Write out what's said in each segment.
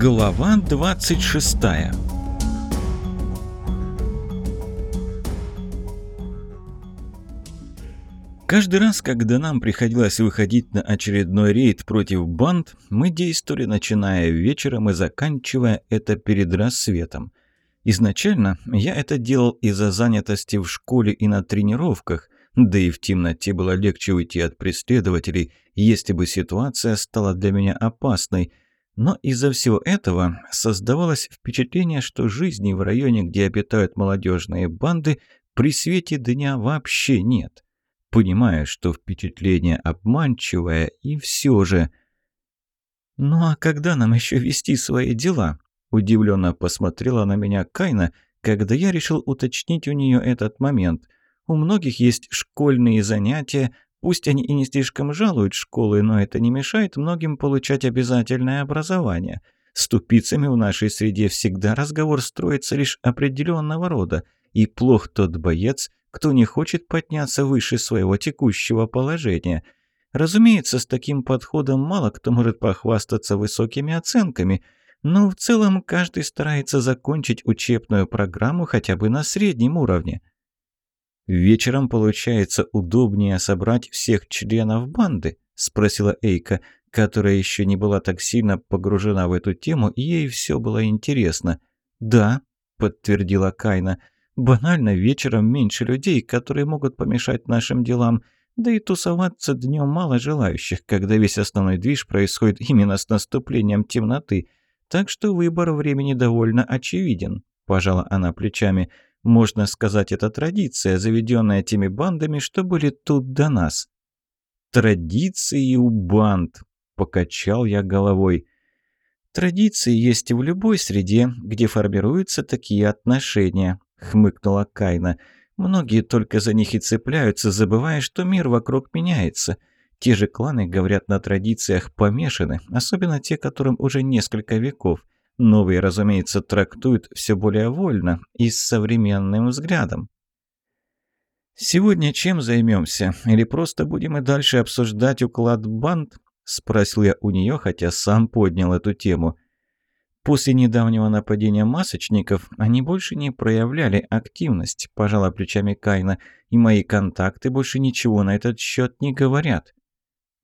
Глава 26 Каждый раз, когда нам приходилось выходить на очередной рейд против банд, мы действовали, начиная вечером и заканчивая это перед рассветом. Изначально я это делал из-за занятости в школе и на тренировках, да и в темноте было легче уйти от преследователей, если бы ситуация стала для меня опасной. Но из-за всего этого создавалось впечатление, что жизни в районе, где обитают молодежные банды, при свете дня вообще нет. Понимая, что впечатление обманчивое, и все же... «Ну а когда нам еще вести свои дела?» Удивленно посмотрела на меня Кайна, когда я решил уточнить у нее этот момент – у многих есть школьные занятия, пусть они и не слишком жалуют школы, но это не мешает многим получать обязательное образование. С тупицами в нашей среде всегда разговор строится лишь определенного рода, и плох тот боец, кто не хочет подняться выше своего текущего положения. Разумеется, с таким подходом мало кто может похвастаться высокими оценками, но в целом каждый старается закончить учебную программу хотя бы на среднем уровне. «Вечером, получается, удобнее собрать всех членов банды?» – спросила Эйка, которая еще не была так сильно погружена в эту тему, и ей все было интересно. «Да», – подтвердила Кайна, – «банально вечером меньше людей, которые могут помешать нашим делам». Да и тусоваться днем мало желающих, когда весь основной движ происходит именно с наступлением темноты. Так что выбор времени довольно очевиден, пожала она плечами. Можно сказать, это традиция, заведенная теми бандами, что были тут до нас. Традиции у банд, покачал я головой. Традиции есть в любой среде, где формируются такие отношения, хмыкнула Кайна. Многие только за них и цепляются, забывая, что мир вокруг меняется. Те же кланы, говорят, на традициях помешаны, особенно те, которым уже несколько веков. Новые, разумеется, трактуют все более вольно и с современным взглядом. «Сегодня чем займемся? Или просто будем и дальше обсуждать уклад банд?» – спросил я у нее, хотя сам поднял эту тему. После недавнего нападения масочников они больше не проявляли активность, пожала плечами Кайна, и мои контакты больше ничего на этот счет не говорят.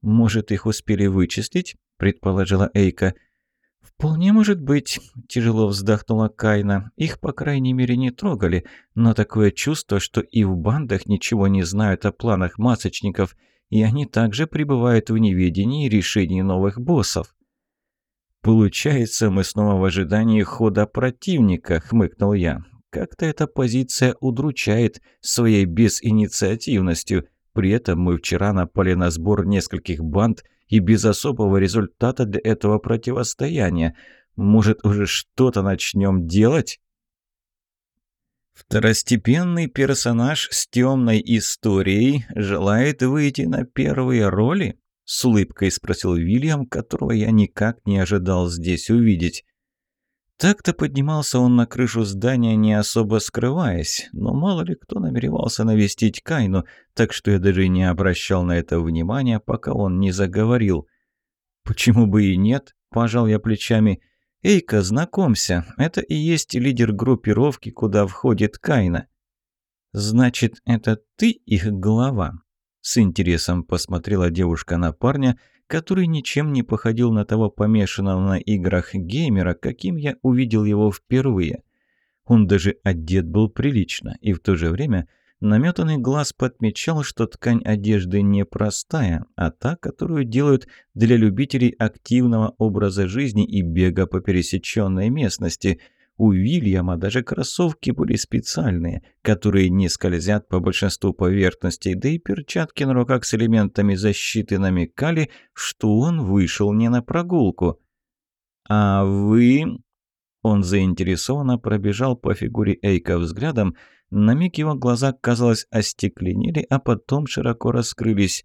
«Может, их успели вычислить?» – предположила Эйка – «Вполне может быть», – тяжело вздохнула Кайна. «Их, по крайней мере, не трогали, но такое чувство, что и в бандах ничего не знают о планах масочников, и они также пребывают в неведении решений новых боссов». «Получается, мы снова в ожидании хода противника», – хмыкнул я. «Как-то эта позиция удручает своей безинициативностью. При этом мы вчера напали на сбор нескольких банд – и без особого результата для этого противостояния. Может, уже что-то начнем делать? Второстепенный персонаж с темной историей желает выйти на первые роли? С улыбкой спросил Вильям, которого я никак не ожидал здесь увидеть. Так-то поднимался он на крышу здания, не особо скрываясь, но мало ли кто намеревался навестить Кайну, так что я даже не обращал на это внимания, пока он не заговорил. «Почему бы и нет?» – пожал я плечами. «Эйка, знакомься, это и есть лидер группировки, куда входит Кайна». «Значит, это ты их глава?» С интересом посмотрела девушка на парня – который ничем не походил на того помешанного на играх геймера, каким я увидел его впервые. Он даже одет был прилично, и в то же время наметанный глаз подмечал, что ткань одежды не простая, а та, которую делают для любителей активного образа жизни и бега по пересеченной местности – у Вильяма даже кроссовки были специальные, которые не скользят по большинству поверхностей, да и перчатки на руках с элементами защиты намекали, что он вышел не на прогулку. «А вы...» Он заинтересованно пробежал по фигуре Эйка взглядом. На миг его глаза, казалось, остекленели, а потом широко раскрылись.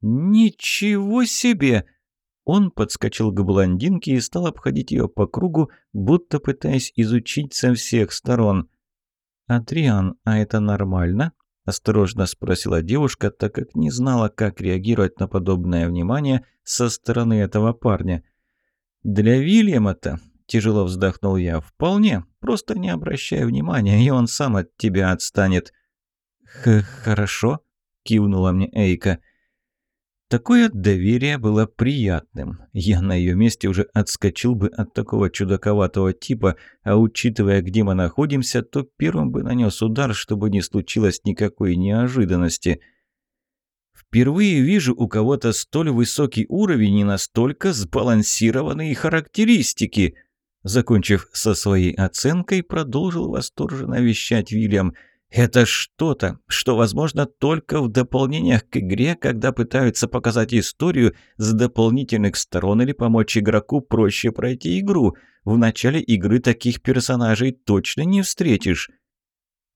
«Ничего себе!» Он подскочил к блондинке и стал обходить ее по кругу, будто пытаясь изучить со всех сторон. «Адриан, а это нормально?» – осторожно спросила девушка, так как не знала, как реагировать на подобное внимание со стороны этого парня. «Для Вильяма-то – тяжело вздохнул я. «Вполне. Просто не обращай внимания, и он сам от тебя отстанет». Х «Хорошо», – кивнула мне Эйка. Такое доверие было приятным. Я на ее месте уже отскочил бы от такого чудаковатого типа, а учитывая, где мы находимся, то первым бы нанес удар, чтобы не случилось никакой неожиданности. Впервые вижу у кого-то столь высокий уровень и настолько сбалансированные характеристики. Закончив со своей оценкой, продолжил восторженно вещать Вильям – это что-то, что возможно только в дополнениях к игре, когда пытаются показать историю с дополнительных сторон или помочь игроку проще пройти игру. В начале игры таких персонажей точно не встретишь.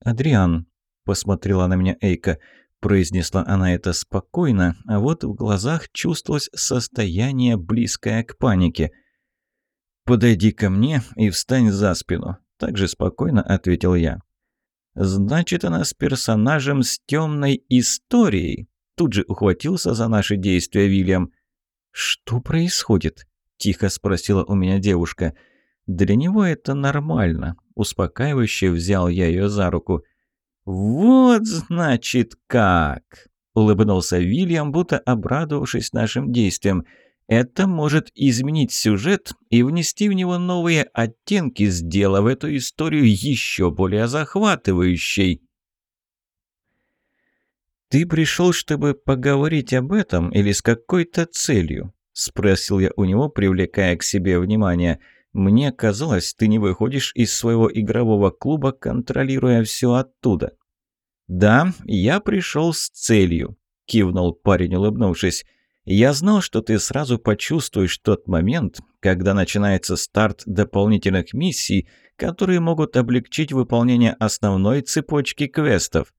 «Адриан», — посмотрела на меня Эйка, — произнесла она это спокойно, а вот в глазах чувствовалось состояние, близкое к панике. «Подойди ко мне и встань за спину», — также спокойно ответил я. Значит, она с персонажем с темной историей. Тут же ухватился за наши действия Вильям. «Что происходит?» – тихо спросила у меня девушка. «Для него это нормально». Успокаивающе взял я ее за руку. «Вот, значит, как!» – улыбнулся Вильям, будто обрадовавшись нашим действиям – это может изменить сюжет и внести в него новые оттенки, сделав эту историю еще более захватывающей. «Ты пришел, чтобы поговорить об этом или с какой-то целью?» – спросил я у него, привлекая к себе внимание. «Мне казалось, ты не выходишь из своего игрового клуба, контролируя все оттуда». «Да, я пришел с целью», – кивнул парень, улыбнувшись. Я знал, что ты сразу почувствуешь тот момент, когда начинается старт дополнительных миссий, которые могут облегчить выполнение основной цепочки квестов.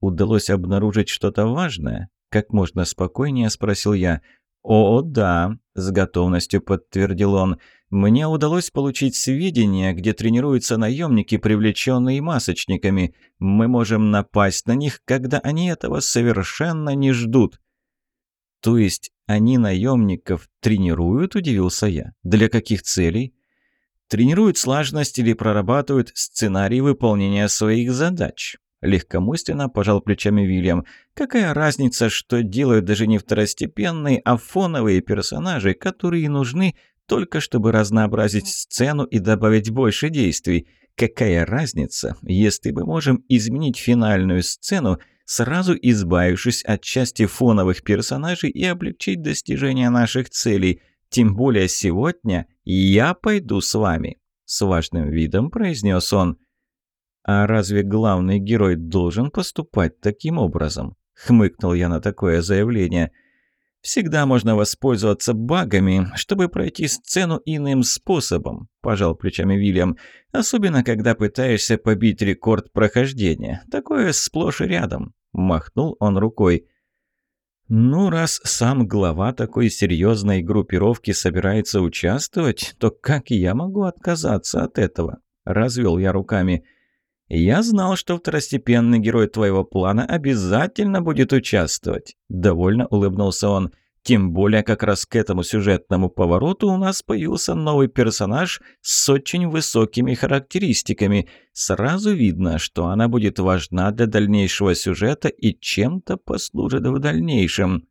Удалось обнаружить что-то важное? Как можно спокойнее спросил я. «О, да», — с готовностью подтвердил он. «Мне удалось получить сведения, где тренируются наемники, привлеченные масочниками. Мы можем напасть на них, когда они этого совершенно не ждут». «То есть они наемников тренируют?» – удивился я. «Для каких целей?» «Тренируют слаженность или прорабатывают сценарий выполнения своих задач». Легкомысленно пожал плечами Вильям. «Какая разница, что делают даже не второстепенные, а фоновые персонажи, которые нужны только чтобы разнообразить сцену и добавить больше действий? Какая разница, если мы можем изменить финальную сцену, сразу избавившись от части фоновых персонажей и облегчить достижение наших целей. Тем более сегодня я пойду с вами», — с важным видом произнес он. «А разве главный герой должен поступать таким образом?» — хмыкнул я на такое заявление — Всегда можно воспользоваться багами, чтобы пройти сцену иным способом», – пожал плечами Вильям. «Особенно, когда пытаешься побить рекорд прохождения. Такое сплошь и рядом», – махнул он рукой. «Ну, раз сам глава такой серьезной группировки собирается участвовать, то как я могу отказаться от этого?» – развел я руками. «Я знал, что второстепенный герой твоего плана обязательно будет участвовать», – довольно улыбнулся он. «Тем более как раз к этому сюжетному повороту у нас появился новый персонаж с очень высокими характеристиками. Сразу видно, что она будет важна для дальнейшего сюжета и чем-то послужит в дальнейшем».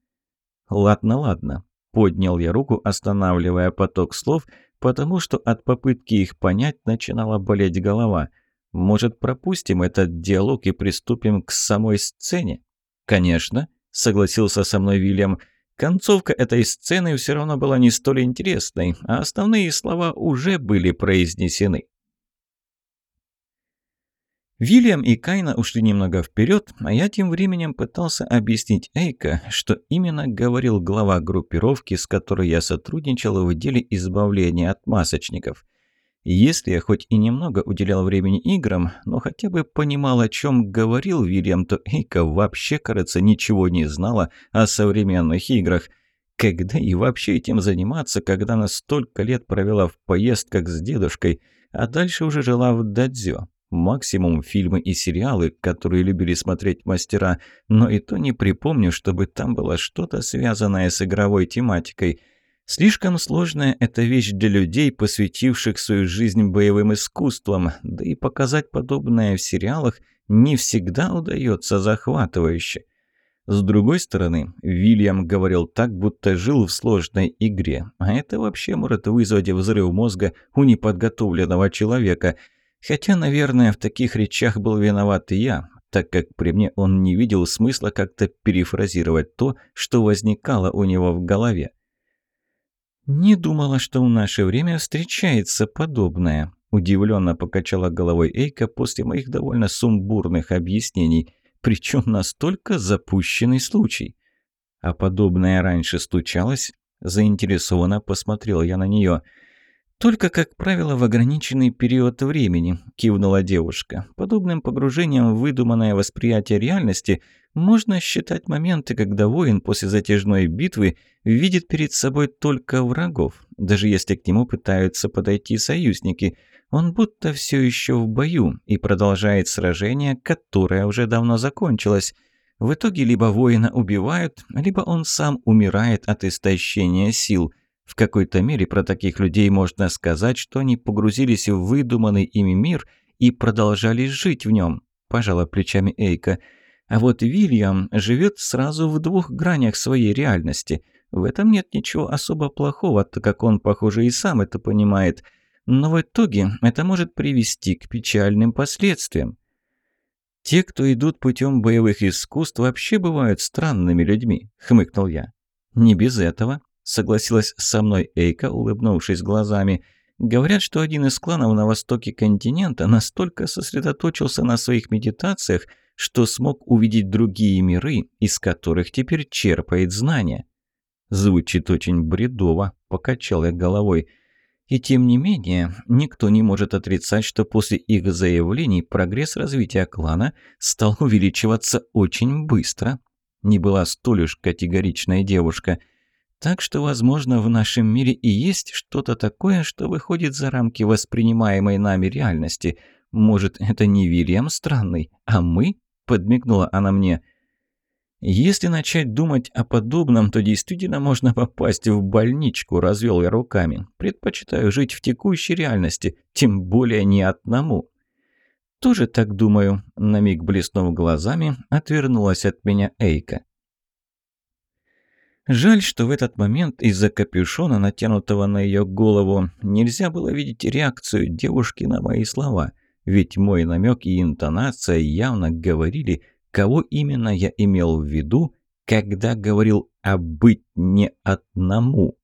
«Ладно, ладно», – поднял я руку, останавливая поток слов, потому что от попытки их понять начинала болеть голова – может, пропустим этот диалог и приступим к самой сцене? Конечно, согласился со мной Вильям. Концовка этой сцены все равно была не столь интересной, а основные слова уже были произнесены. Вильям и Кайна ушли немного вперед, а я тем временем пытался объяснить Эйка, что именно говорил глава группировки, с которой я сотрудничал в деле избавления от масочников. Если я хоть и немного уделял времени играм, но хотя бы понимал, о чем говорил Вильям, то Эйка вообще, кажется, ничего не знала о современных играх. Когда и вообще этим заниматься, когда она столько лет провела в поездках с дедушкой, а дальше уже жила в Дадзё. Максимум фильмы и сериалы, которые любили смотреть мастера, но и то не припомню, чтобы там было что-то связанное с игровой тематикой – Слишком сложная эта вещь для людей, посвятивших свою жизнь боевым искусствам, да и показать подобное в сериалах не всегда удается захватывающе. С другой стороны, Вильям говорил так, будто жил в сложной игре, а это вообще может вызвать взрыв мозга у неподготовленного человека. Хотя, наверное, в таких речах был виноват и я, так как при мне он не видел смысла как-то перефразировать то, что возникало у него в голове. «Не думала, что в наше время встречается подобное», – удивленно покачала головой Эйка после моих довольно сумбурных объяснений, причем настолько запущенный случай. А подобное раньше стучалось? Заинтересованно посмотрел я на нее. «Только, как правило, в ограниченный период времени», – кивнула девушка. «Подобным погружением в выдуманное восприятие реальности можно считать моменты, когда воин после затяжной битвы видит перед собой только врагов, даже если к нему пытаются подойти союзники. Он будто все еще в бою и продолжает сражение, которое уже давно закончилось. В итоге либо воина убивают, либо он сам умирает от истощения сил. В какой-то мере про таких людей можно сказать, что они погрузились в выдуманный ими мир и продолжали жить в нем. Пожала плечами Эйка – а вот Вильям живет сразу в двух гранях своей реальности. В этом нет ничего особо плохого, так как он, похоже, и сам это понимает. Но в итоге это может привести к печальным последствиям. «Те, кто идут путем боевых искусств, вообще бывают странными людьми», — хмыкнул я. «Не без этого», — согласилась со мной Эйка, улыбнувшись глазами. «Говорят, что один из кланов на востоке континента настолько сосредоточился на своих медитациях, что смог увидеть другие миры, из которых теперь черпает знания. Звучит очень бредово, покачал я головой. И тем не менее, никто не может отрицать, что после их заявлений прогресс развития клана стал увеличиваться очень быстро. Не была столь уж категоричная девушка. Так что, возможно, в нашем мире и есть что-то такое, что выходит за рамки воспринимаемой нами реальности. Может, это не Вильям странный, а мы – подмигнула она мне. «Если начать думать о подобном, то действительно можно попасть в больничку», – развел я руками. «Предпочитаю жить в текущей реальности, тем более не одному». «Тоже так думаю», – на миг блеснув глазами, отвернулась от меня Эйка. Жаль, что в этот момент из-за капюшона, натянутого на ее голову, нельзя было видеть реакцию девушки на мои слова – ведь мой намек и интонация явно говорили, кого именно я имел в виду, когда говорил о «быть не одному».